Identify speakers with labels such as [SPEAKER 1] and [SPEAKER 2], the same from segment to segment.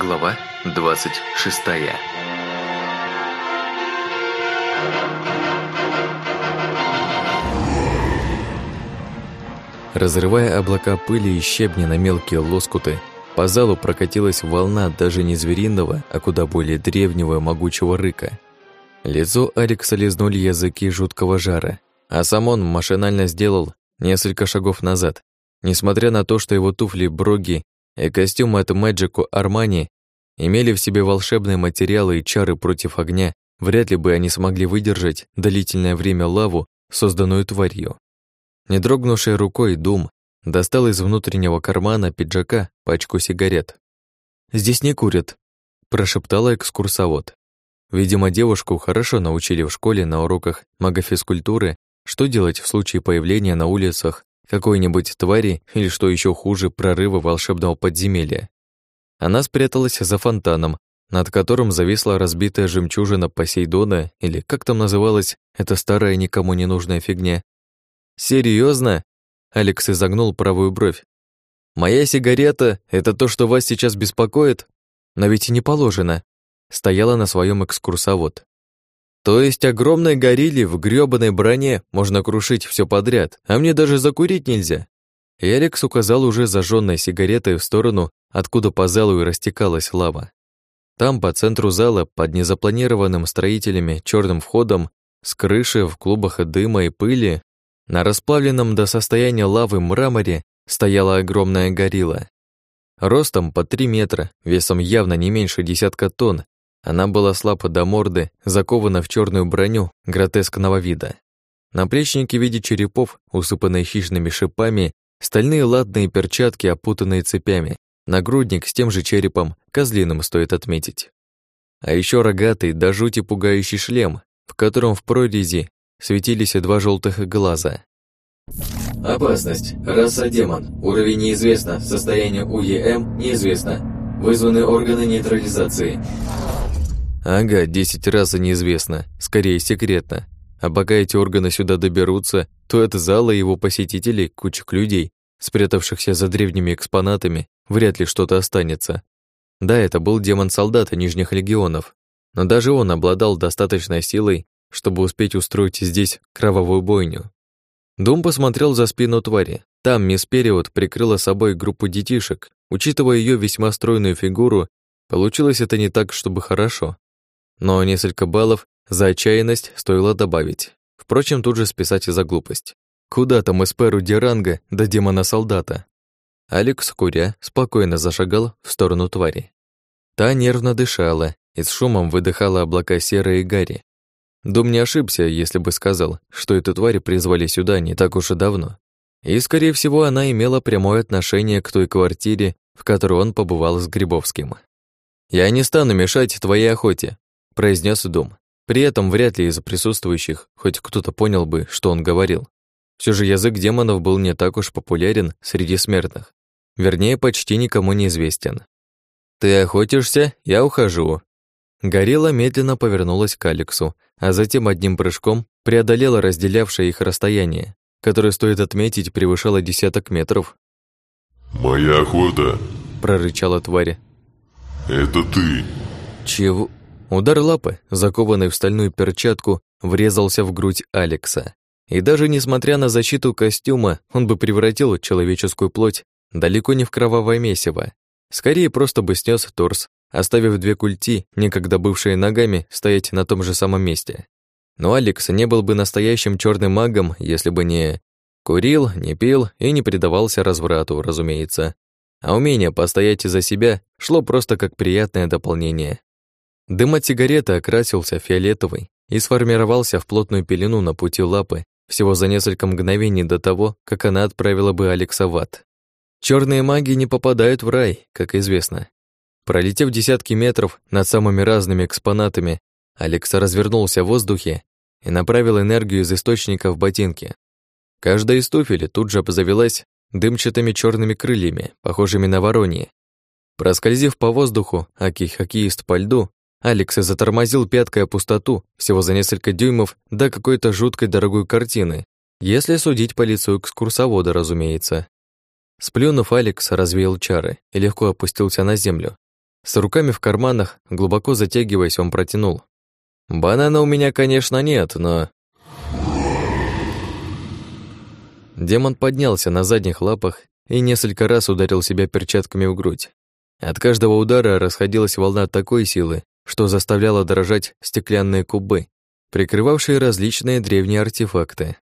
[SPEAKER 1] Глава 26 Разрывая облака пыли и щебни на мелкие лоскуты, по залу прокатилась волна даже не звериного, а куда более древнего могучего рыка. Лицо Алекса лизнули языки жуткого жара, а сам он машинально сделал несколько шагов назад, несмотря на то, что его туфли Броги и костюмы от Мэджику Армани имели в себе волшебные материалы и чары против огня, вряд ли бы они смогли выдержать длительное время лаву, созданную тварью. Не дрогнувшей рукой Дум достал из внутреннего кармана пиджака пачку сигарет. «Здесь не курят», – прошептала экскурсовод. Видимо, девушку хорошо научили в школе на уроках магофизкультуры, что делать в случае появления на улицах какой-нибудь твари или, что еще хуже, прорыва волшебного подземелья. Она спряталась за фонтаном, над которым зависла разбитая жемчужина Посейдона, или как там называлась эта старая никому не нужная фигня. Серьезно? Алекс изогнул правую бровь. «Моя сигарета — это то, что вас сейчас беспокоит? Но ведь и не положено». Стояла на своем экскурсовод. То есть огромной горилле в грёбаной броне можно крушить все подряд, а мне даже закурить нельзя. И указал уже зажженной сигаретой в сторону, откуда по залу и растекалась лава. Там, по центру зала, под незапланированным строителями черным входом, с крыши в клубах дыма и пыли, на расплавленном до состояния лавы мраморе стояла огромная горилла. Ростом по три метра, весом явно не меньше десятка тонн, она была слаба до морды, закована в черную броню гротескного вида. Наплечники в виде черепов, усыпанные хищными шипами, стальные латные перчатки, опутанные цепями, нагрудник с тем же черепом, козлиным стоит отметить. А еще рогатый, до жути пугающий шлем, в котором в прорези светились два желтых глаза.
[SPEAKER 2] Опасность. Раса демон. Уровень неизвестно. Состояние УЕМ неизвестно. Вызваны органы нейтрализации.
[SPEAKER 1] Ага, десять раз и неизвестно, скорее секретно. А пока эти органы сюда доберутся, то от зала его посетителей, кучек людей, спрятавшихся за древними экспонатами, вряд ли что-то останется. Да, это был демон солдата Нижних легионов, но даже он обладал достаточной силой, чтобы успеть устроить здесь кровавую бойню. Дом посмотрел за спину твари. Там мисс Период прикрыла собой группу детишек. Учитывая ее весьма стройную фигуру, получилось это не так, чтобы хорошо но несколько баллов за отчаянность стоило добавить. Впрочем, тут же списать за глупость. Куда там эсперу Диранга до демона-солдата? Алекс, куря, спокойно зашагал в сторону твари. Та нервно дышала и с шумом выдыхала облака серы и гари. Дум не ошибся, если бы сказал, что эту тварь призвали сюда не так уж и давно. И, скорее всего, она имела прямое отношение к той квартире, в которой он побывал с Грибовским. «Я не стану мешать твоей охоте», произнес Дом. При этом вряд ли из присутствующих хоть кто-то понял бы, что он говорил. Все же язык демонов был не так уж популярен среди смертных. Вернее, почти никому не известен. «Ты охотишься, я ухожу». Горилла медленно повернулась к Алексу, а затем одним прыжком преодолела разделявшее их расстояние, которое, стоит отметить, превышало десяток метров.
[SPEAKER 3] «Моя охота», —
[SPEAKER 1] прорычала тварь.
[SPEAKER 3] «Это ты».
[SPEAKER 1] «Чего? Удар лапы, закованный в стальную перчатку, врезался в грудь Алекса. И даже несмотря на защиту костюма, он бы превратил человеческую плоть далеко не в кровавое месиво. Скорее, просто бы снес торс, оставив две культи, некогда бывшие ногами, стоять на том же самом месте. Но Алекс не был бы настоящим черным магом, если бы не курил, не пил и не предавался разврату, разумеется. А умение постоять за себя шло просто как приятное дополнение. Дым от сигареты окрасился фиолетовый и сформировался в плотную пелену на пути лапы всего за несколько мгновений до того, как она отправила бы Алекса в ад. Чёрные маги не попадают в рай, как известно. Пролетев десятки метров над самыми разными экспонатами, Алекс развернулся в воздухе и направил энергию из источника в ботинки. Каждая из туфель тут же обзавелась дымчатыми черными крыльями, похожими на воронье. Проскользив по воздуху, аки-хоккеист по льду Алекс затормозил пяткой о пустоту всего за несколько дюймов до какой-то жуткой дорогой картины, если судить по лицу экскурсовода, разумеется. Сплюнув, Алекс развеял чары и легко опустился на землю. С руками в карманах, глубоко затягиваясь, он протянул. «Банана у меня, конечно, нет, но...» Демон поднялся на задних лапах и несколько раз ударил себя перчатками в грудь. От каждого удара расходилась волна такой силы, что заставляла дрожать стеклянные кубы, прикрывавшие различные древние артефакты.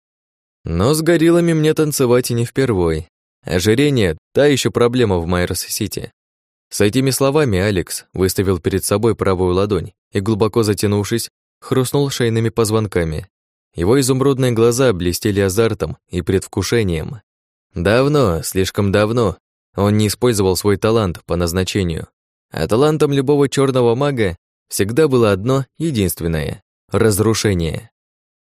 [SPEAKER 1] Но с гориллами мне танцевать и не впервой. Ожирение — та еще проблема в Майерс-Сити. С этими словами Алекс выставил перед собой правую ладонь и, глубоко затянувшись, хрустнул шейными позвонками. Его изумрудные глаза блестели азартом и предвкушением. Давно, слишком давно, он не использовал свой талант по назначению. А талантом любого черного мага всегда было одно единственное — разрушение.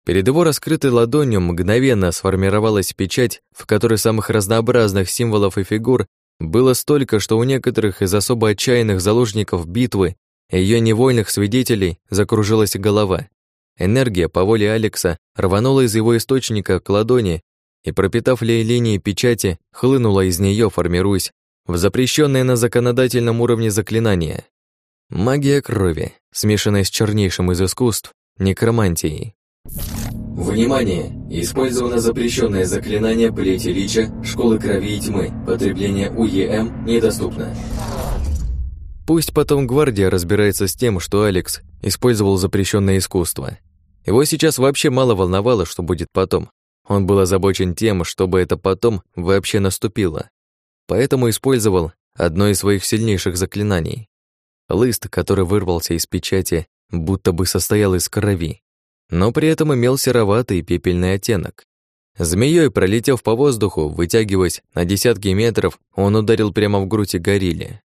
[SPEAKER 1] Перед его раскрытой ладонью мгновенно сформировалась печать, в которой самых разнообразных символов и фигур было столько, что у некоторых из особо отчаянных заложников битвы и ее невольных свидетелей закружилась голова. Энергия по воле Алекса рванула из его источника к ладони и, пропитав линии печати, хлынула из нее, формируясь в запрещенное на законодательном уровне заклинание. Магия крови, смешанная с чернейшим из искусств, некромантией.
[SPEAKER 2] Внимание! Использовано запрещенное заклинание плети Лича Школы Крови и Тьмы. Потребление УЕМ недоступно.
[SPEAKER 1] Пусть потом гвардия разбирается с тем, что Алекс использовал запрещенное искусство. Его сейчас вообще мало волновало, что будет потом. Он был озабочен тем, чтобы это потом вообще наступило. Поэтому использовал одно из своих сильнейших заклинаний. Лист, который вырвался из печати, будто бы состоял из крови, но при этом имел сероватый пепельный оттенок. Змеей, пролетев по воздуху, вытягиваясь на десятки метров, он ударил прямо в грудь горилле.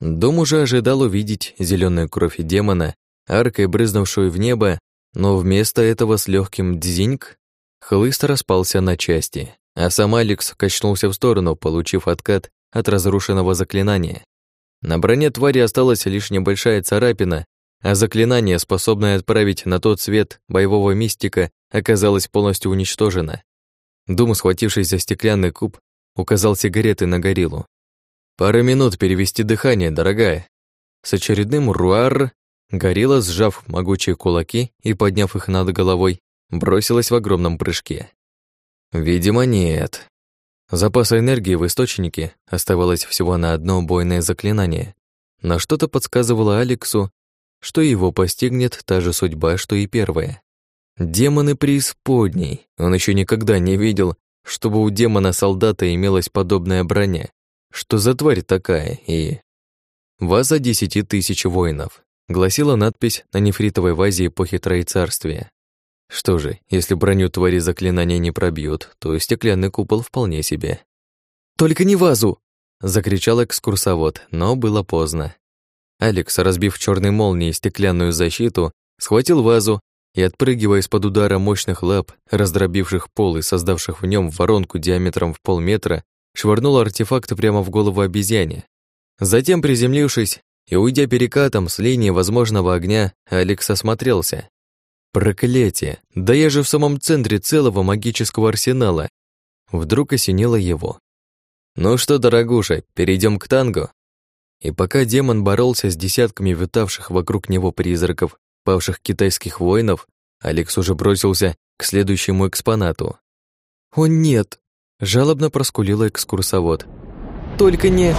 [SPEAKER 1] Дом уже ожидал увидеть зеленую кровь демона, аркой брызнувшую в небо, но вместо этого с легким дзиньк Хлыст распался на части, а сам Алекс качнулся в сторону, получив откат от разрушенного заклинания. На броне твари осталась лишь небольшая царапина, а заклинание, способное отправить на тот свет боевого мистика, оказалось полностью уничтожено. Дум, схватившись за стеклянный куб, указал сигареты на гориллу. «Пара минут перевести дыхание, дорогая». С очередным руар горилла, сжав могучие кулаки и подняв их над головой, бросилась в огромном прыжке. Видимо, нет. Запаса энергии в источнике оставалось всего на одно убойное заклинание, но что-то подсказывало Алексу, что его постигнет та же судьба, что и первая. Демоны преисподней. Он еще никогда не видел, чтобы у демона-солдата имелась подобная броня. Что за тварь такая и... «Ваза десяти тысяч воинов», гласила надпись на нефритовой вазе эпохи Троецарствия. Что же, если броню твари заклинания не пробьют, то стеклянный купол вполне себе. «Только не вазу!» — закричал экскурсовод, но было поздно. Алекс, разбив черной молнией стеклянную защиту, схватил вазу и, отпрыгивая из-под удара мощных лап, раздробивших пол и создавших в нем воронку диаметром в полметра, швырнул артефакт прямо в голову обезьяне. Затем, приземлившись и уйдя перекатом с линии возможного огня, Алекс осмотрелся. Проклятие! Да я же в самом центре целого магического арсенала. Вдруг осенило его. Ну что, дорогуша, перейдем к танго? И пока демон боролся с десятками витавших вокруг него призраков, павших китайских воинов, Алекс уже бросился к следующему экспонату. «О нет!» — жалобно проскулила экскурсовод. «Только не...»